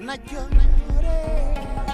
na llore